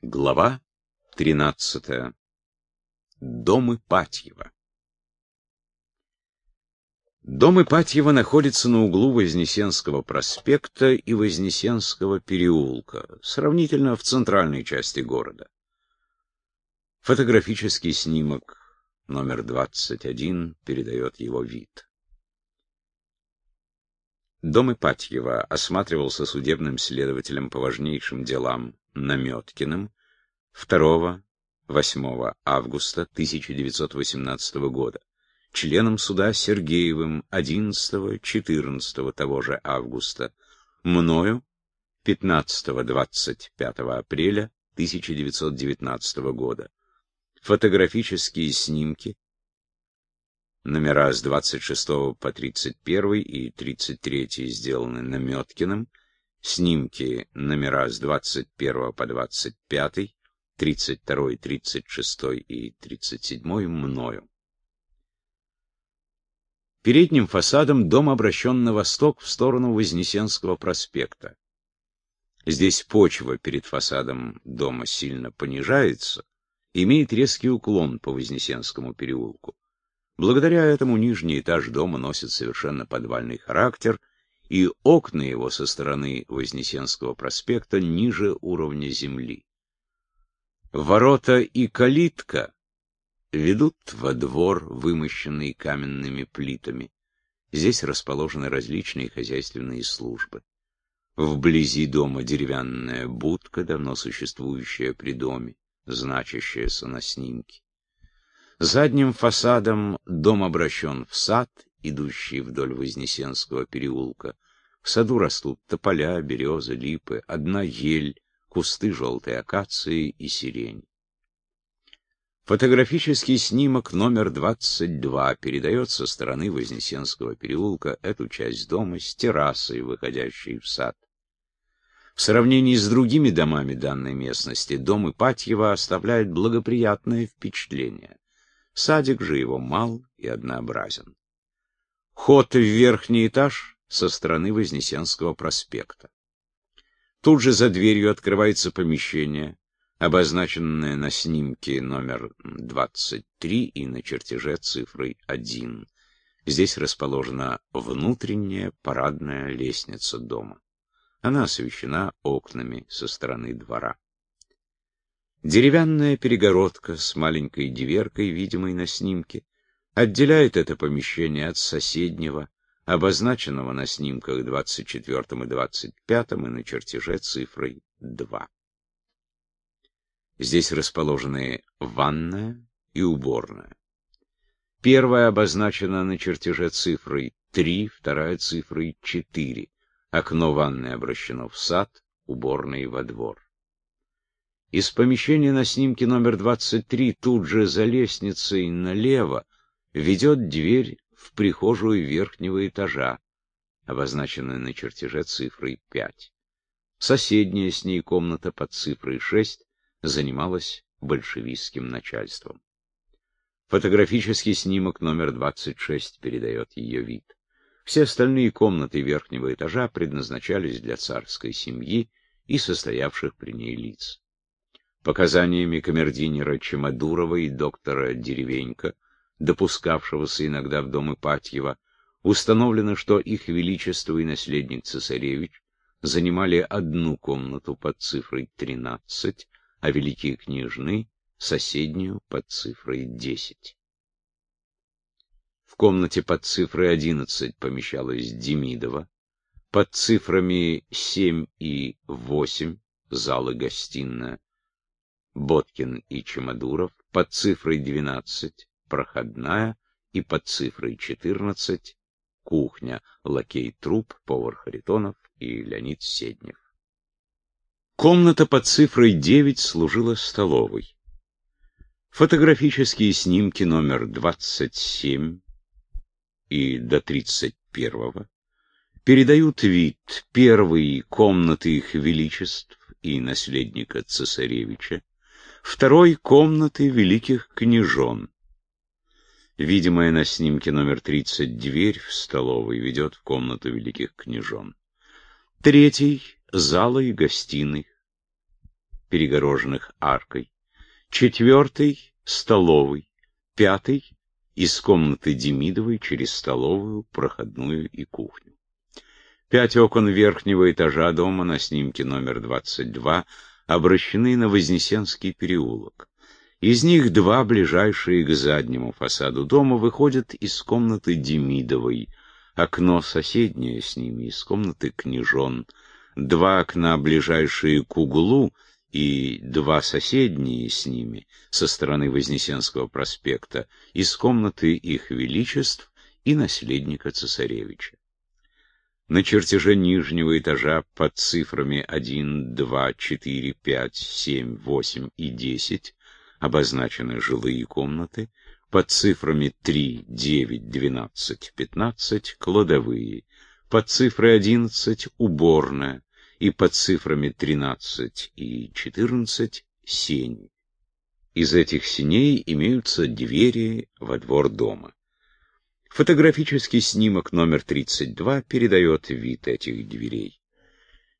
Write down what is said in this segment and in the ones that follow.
Глава 13. Дом Ипатьева. Дом Ипатьева находится на углу Вознесенского проспекта и Вознесенского переулка, сравнительно в центральной части города. Фотографический снимок номер 21 передает его вид. Дом Ипатьева осматривался судебным следователем по важнейшим делам Наметкиным 2-8 августа 1918 года, членом суда Сергеевым 11-14 того же августа, мною 15-25 апреля 1919 года. Фотографические снимки, номера с 26 по 31 и 33 сделаны Наметкиным, Снимки номера с 21 по 25, 32, 36 и 37 мною. Передним фасадом дом обращен на восток в сторону Вознесенского проспекта. Здесь почва перед фасадом дома сильно понижается, имеет резкий уклон по Вознесенскому переулку. Благодаря этому нижний этаж дома носит совершенно подвальный характер и окна его со стороны Вознесенского проспекта ниже уровня земли. Ворота и калитка ведут во двор, вымощенный каменными плитами. Здесь расположены различные хозяйственные службы. Вблизи дома деревянная будка, давно существующая при доме, значащаяся на снимке. Задним фасадом дом обращен в сад идущие вдоль Вознесенского переулка. В саду растут тополя, березы, липы, одна ель, кусты желтой акации и сирень. Фотографический снимок номер 22 передает со стороны Вознесенского переулка эту часть дома с террасой, выходящей в сад. В сравнении с другими домами данной местности, дом Ипатьева оставляет благоприятное впечатление. Садик же его мал и однообразен. Ход в верхний этаж со стороны Вознесенского проспекта. Тут же за дверью открывается помещение, обозначенное на снимке номер 23 и на чертеже цифрой 1. Здесь расположена внутренняя парадная лестница дома. Она освещена окнами со стороны двора. Деревянная перегородка с маленькой дверкой, видимой на снимке, отделяет это помещение от соседнего, обозначенного на снимках 24 и 25 и на чертеже цифрой 2. Здесь расположены ванная и уборная. Первая обозначена на чертеже цифрой 3, вторая цифрой 4. Окно ванной обращено в сад, уборной во двор. Из помещения на снимке номер 23 тут же за лестницей налево ведет дверь в прихожую верхнего этажа, обозначенная на чертеже цифрой 5. Соседняя с ней комната под цифрой 6 занималась большевистским начальством. Фотографический снимок номер 26 передает ее вид. Все остальные комнаты верхнего этажа предназначались для царской семьи и состоявших при ней лиц. Показаниями камердинера Чемодурова и доктора Деревенька допускавшегося иногда в дом Ипатьева, установлено, что их величество и наследник цесаревич занимали одну комнату под цифрой 13, а великие княжны — соседнюю под цифрой 10. В комнате под цифрой 11 помещалась Демидова, под цифрами 7 и 8 — зал и гостиная, Боткин и Чемодуров, под цифрой 12 проходная и под цифрой 14 кухня, лакей Труп, повар Харитонов и Леонид Седнев. Комната под цифрой 9 служила столовой. Фотографические снимки номер 27 и до 31 передают вид первой комнаты их величеств и наследника цесаревича, второй комнаты великих княжон, Видимая на снимке номер 30 дверь в столовой ведет в комнату великих княжон. Третий — зала и гостиной. перегороженных аркой, четвертый — столовый, пятый — из комнаты Демидовой через столовую, проходную и кухню. Пять окон верхнего этажа дома на снимке номер 22 обращены на Вознесенский переулок. Из них два, ближайшие к заднему фасаду дома, выходят из комнаты Демидовой, окно соседнее с ними из комнаты Княжон, два окна, ближайшие к углу, и два соседние с ними, со стороны Вознесенского проспекта, из комнаты их величеств и наследника цесаревича. На чертеже нижнего этажа под цифрами 1, 2, 4, 5, 7, 8 и 10 обозначены жилые комнаты, под цифрами 3, 9, 12, 15 — кладовые, под цифрой 11 — уборная, и под цифрами 13 и 14 — сень. Из этих синей имеются двери во двор дома. Фотографический снимок номер 32 передает вид этих дверей.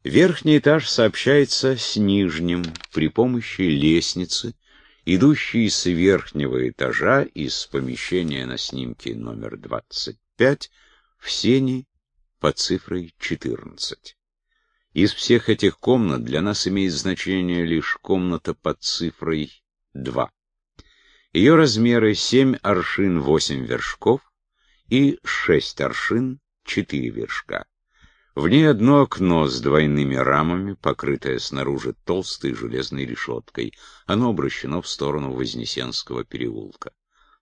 Верхний этаж сообщается с нижним при помощи лестницы, идущие с верхнего этажа из помещения на снимке номер 25 в сени под цифрой 14. Из всех этих комнат для нас имеет значение лишь комната под цифрой 2. Ее размеры 7 аршин 8 вершков и 6 аршин 4 вершка. В ней одно окно с двойными рамами, покрытое снаружи толстой железной решеткой. Оно обращено в сторону Вознесенского переулка.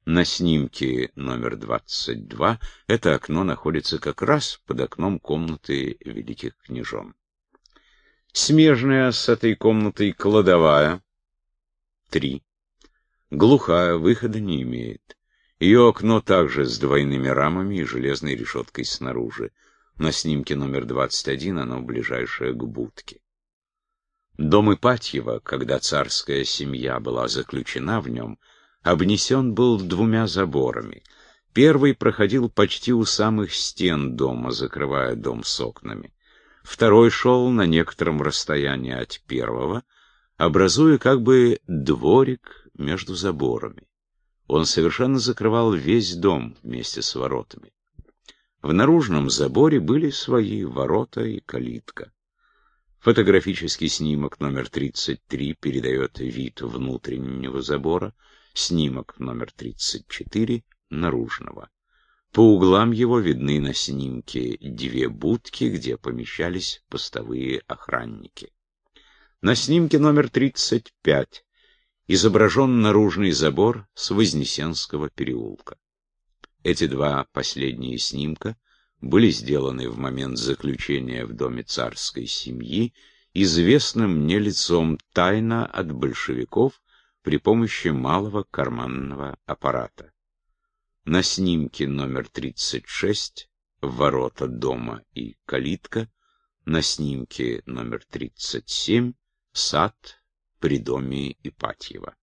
На снимке номер 22 это окно находится как раз под окном комнаты великих княжон. Смежная с этой комнатой кладовая. 3. Глухая, выхода не имеет. Ее окно также с двойными рамами и железной решеткой снаружи. На снимке номер 21 оно ближайшее к будке. Дом Ипатьева, когда царская семья была заключена в нем, обнесен был двумя заборами. Первый проходил почти у самых стен дома, закрывая дом с окнами. Второй шел на некотором расстоянии от первого, образуя как бы дворик между заборами. Он совершенно закрывал весь дом вместе с воротами. В наружном заборе были свои ворота и калитка. Фотографический снимок номер 33 передает вид внутреннего забора, снимок номер 34 — наружного. По углам его видны на снимке две будки, где помещались постовые охранники. На снимке номер 35 изображен наружный забор с Вознесенского переулка. Эти два последние снимка были сделаны в момент заключения в доме царской семьи известным мне лицом тайно от большевиков при помощи малого карманного аппарата. На снимке номер 36 ворота дома и калитка, на снимке номер 37 сад при доме Ипатьева.